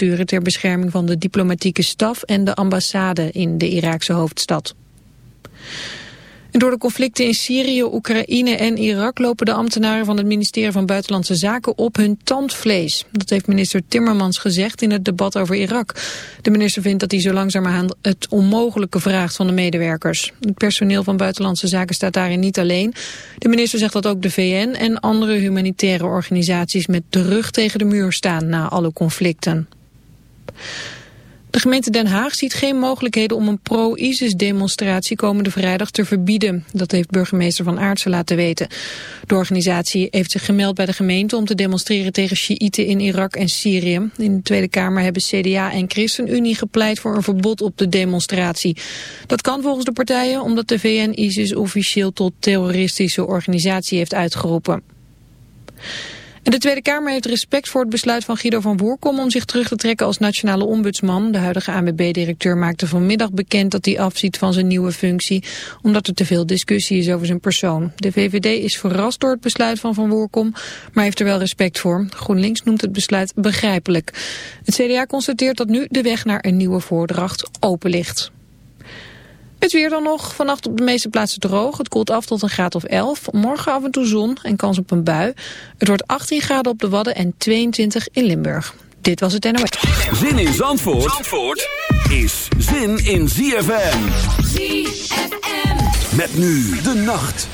sturen ter bescherming van de diplomatieke staf en de ambassade in de Iraakse hoofdstad. En door de conflicten in Syrië, Oekraïne en Irak lopen de ambtenaren van het ministerie van Buitenlandse Zaken op hun tandvlees. Dat heeft minister Timmermans gezegd in het debat over Irak. De minister vindt dat hij zo langzamerhand het onmogelijke vraagt van de medewerkers. Het personeel van Buitenlandse Zaken staat daarin niet alleen. De minister zegt dat ook de VN en andere humanitaire organisaties met de rug tegen de muur staan na alle conflicten. De gemeente Den Haag ziet geen mogelijkheden om een pro-ISIS-demonstratie komende vrijdag te verbieden. Dat heeft burgemeester Van Aartsen laten weten. De organisatie heeft zich gemeld bij de gemeente om te demonstreren tegen Sjiïten in Irak en Syrië. In de Tweede Kamer hebben CDA en ChristenUnie gepleit voor een verbod op de demonstratie. Dat kan volgens de partijen omdat de VN ISIS officieel tot terroristische organisatie heeft uitgeroepen. De Tweede Kamer heeft respect voor het besluit van Guido van Woerkom om zich terug te trekken als nationale ombudsman. De huidige ANWB-directeur maakte vanmiddag bekend dat hij afziet van zijn nieuwe functie, omdat er te veel discussie is over zijn persoon. De VVD is verrast door het besluit van Van Woerkom, maar heeft er wel respect voor. GroenLinks noemt het besluit begrijpelijk. Het CDA constateert dat nu de weg naar een nieuwe voordracht open ligt. Het weer dan nog. Vannacht op de meeste plaatsen droog. Het koelt af tot een graad of 11. Morgen af en toe zon en kans op een bui. Het wordt 18 graden op de Wadden en 22 in Limburg. Dit was het NOS. Zin in Zandvoort, Zandvoort is zin in ZFM. ZFM. Met nu de nacht.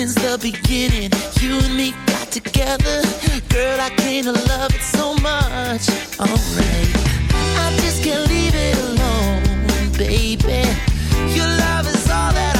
since the beginning. You and me got together. Girl, I came to love it so much. Alright. I just can't leave it alone, baby. Your love is all that I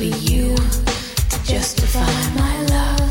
be you to justify my love.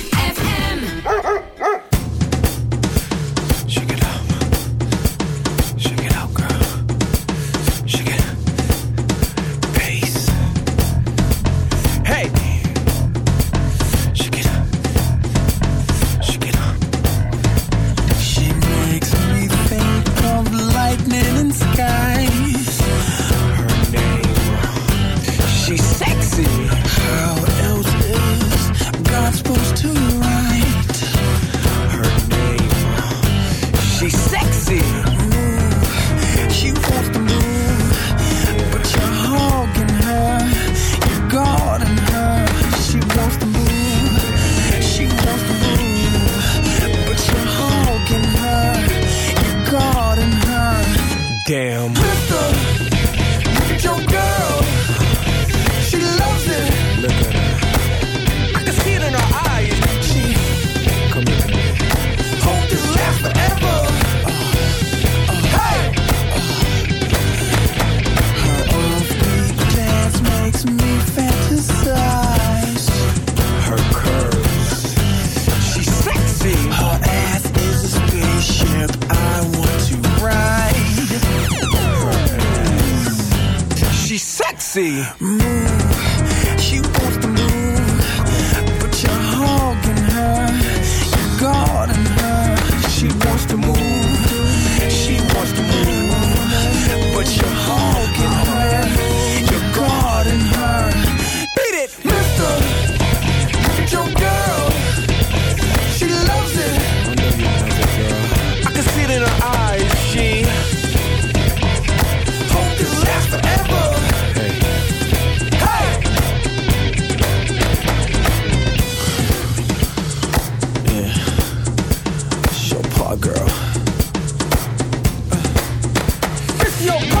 Yo.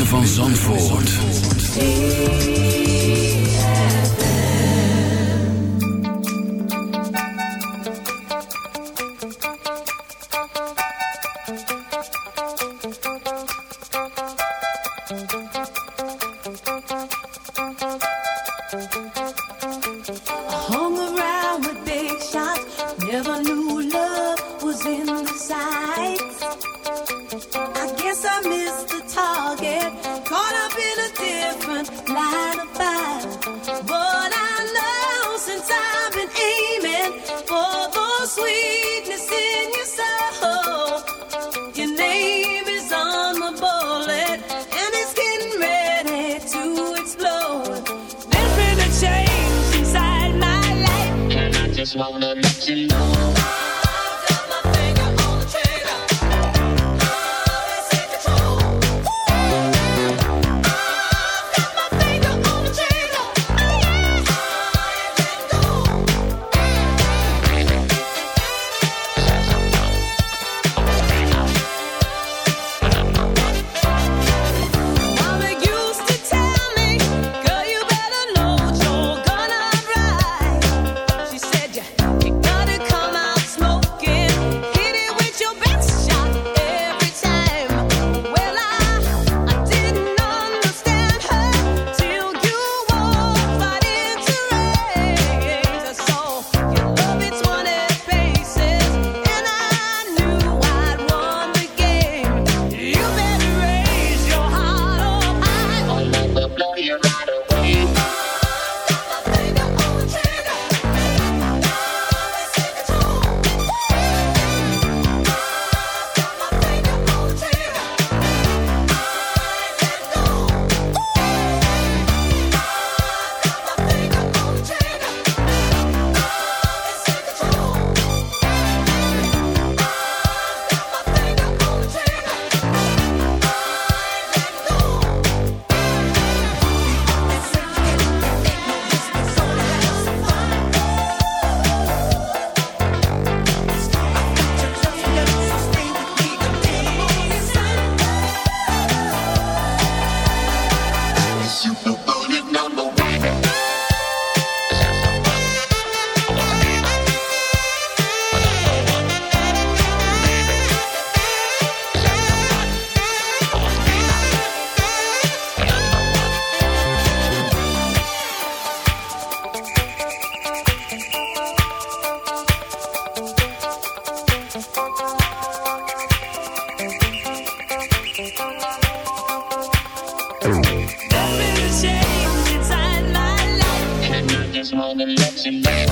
van Zandvoort. Nothing has changed inside my life. Just wanna let you know.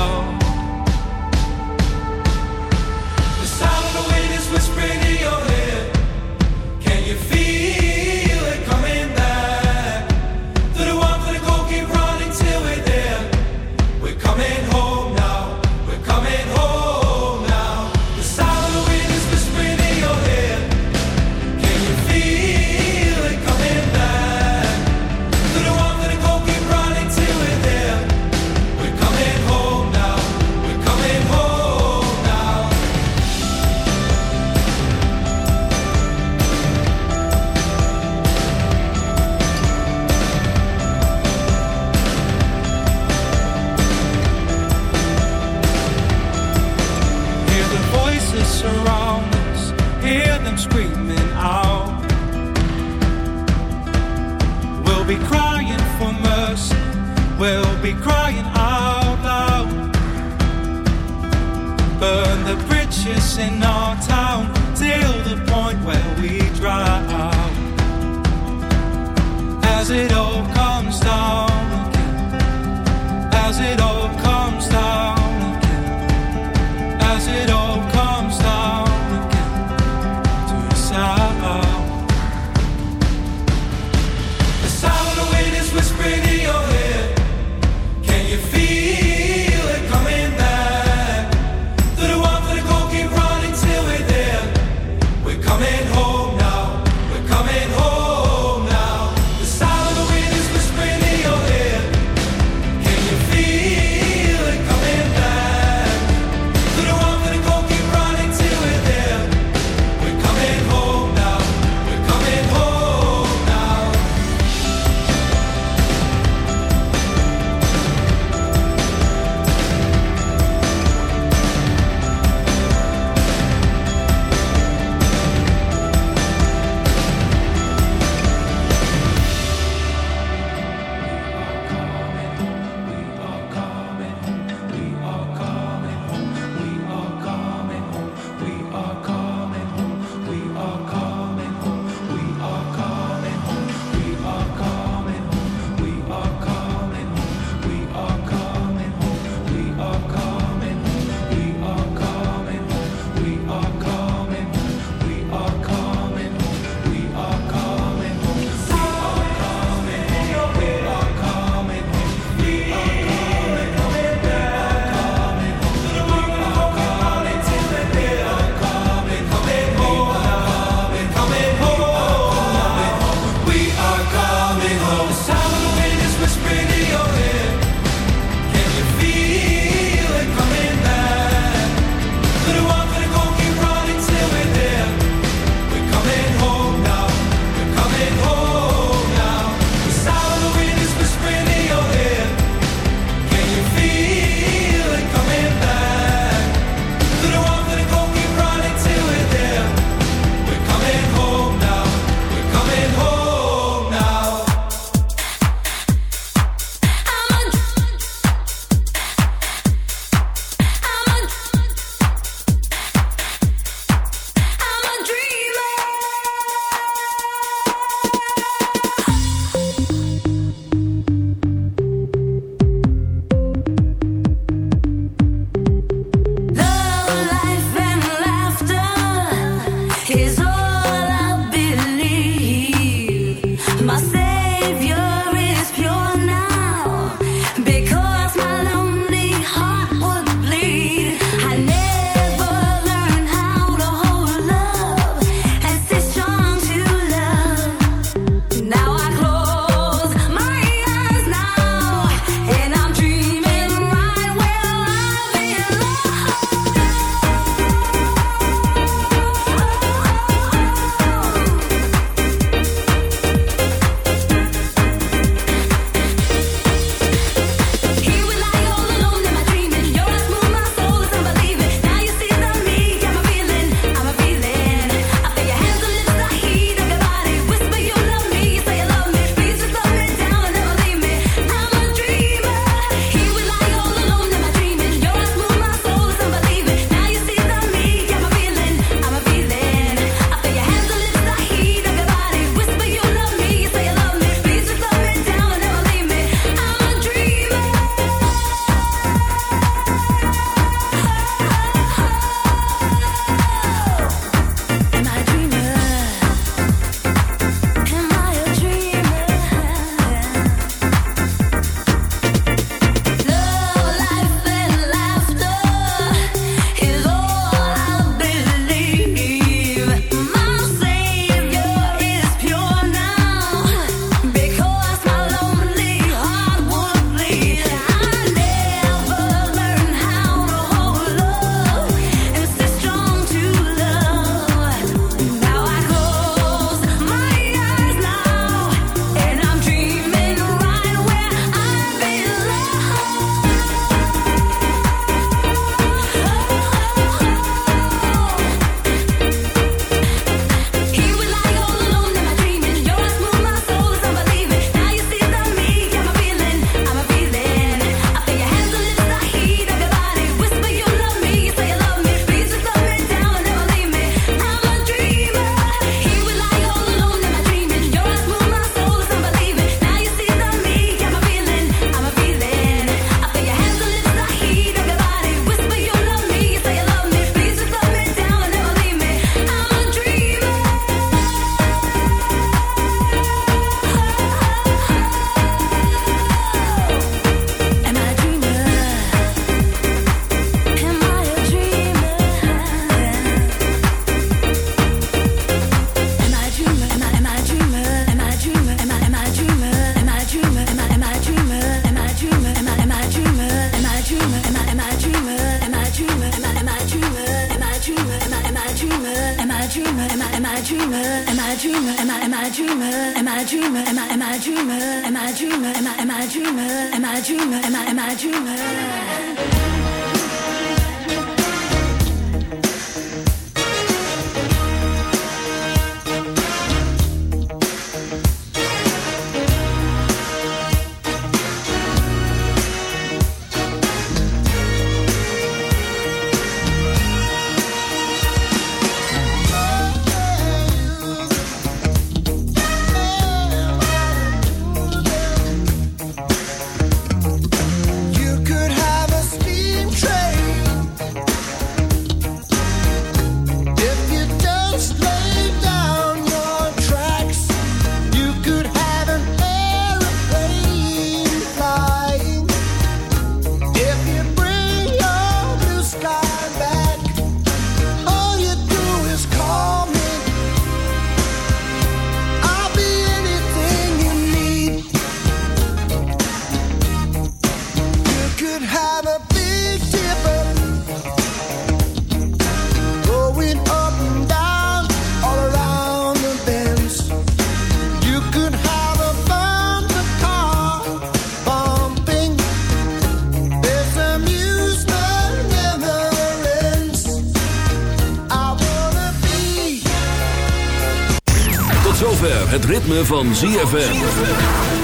Ritme van ZFM.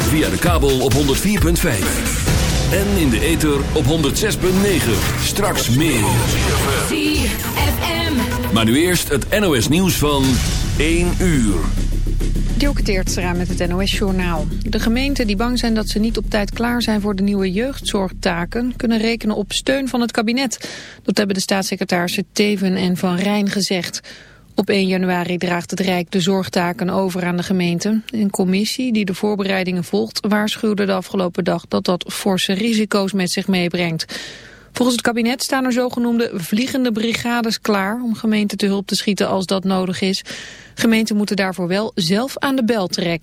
Via de kabel op 104.5. En in de ether op 106.9. Straks meer. ZFM. Maar nu eerst het NOS nieuws van 1 uur. Dielke Teertstra met het NOS-journaal. De gemeenten die bang zijn dat ze niet op tijd klaar zijn voor de nieuwe jeugdzorgtaken... kunnen rekenen op steun van het kabinet. Dat hebben de staatssecretarissen Teven en Van Rijn gezegd. Op 1 januari draagt het Rijk de zorgtaken over aan de gemeente. Een commissie die de voorbereidingen volgt waarschuwde de afgelopen dag... dat dat forse risico's met zich meebrengt. Volgens het kabinet staan er zogenoemde vliegende brigades klaar... om gemeenten te hulp te schieten als dat nodig is. Gemeenten moeten daarvoor wel zelf aan de bel trekken.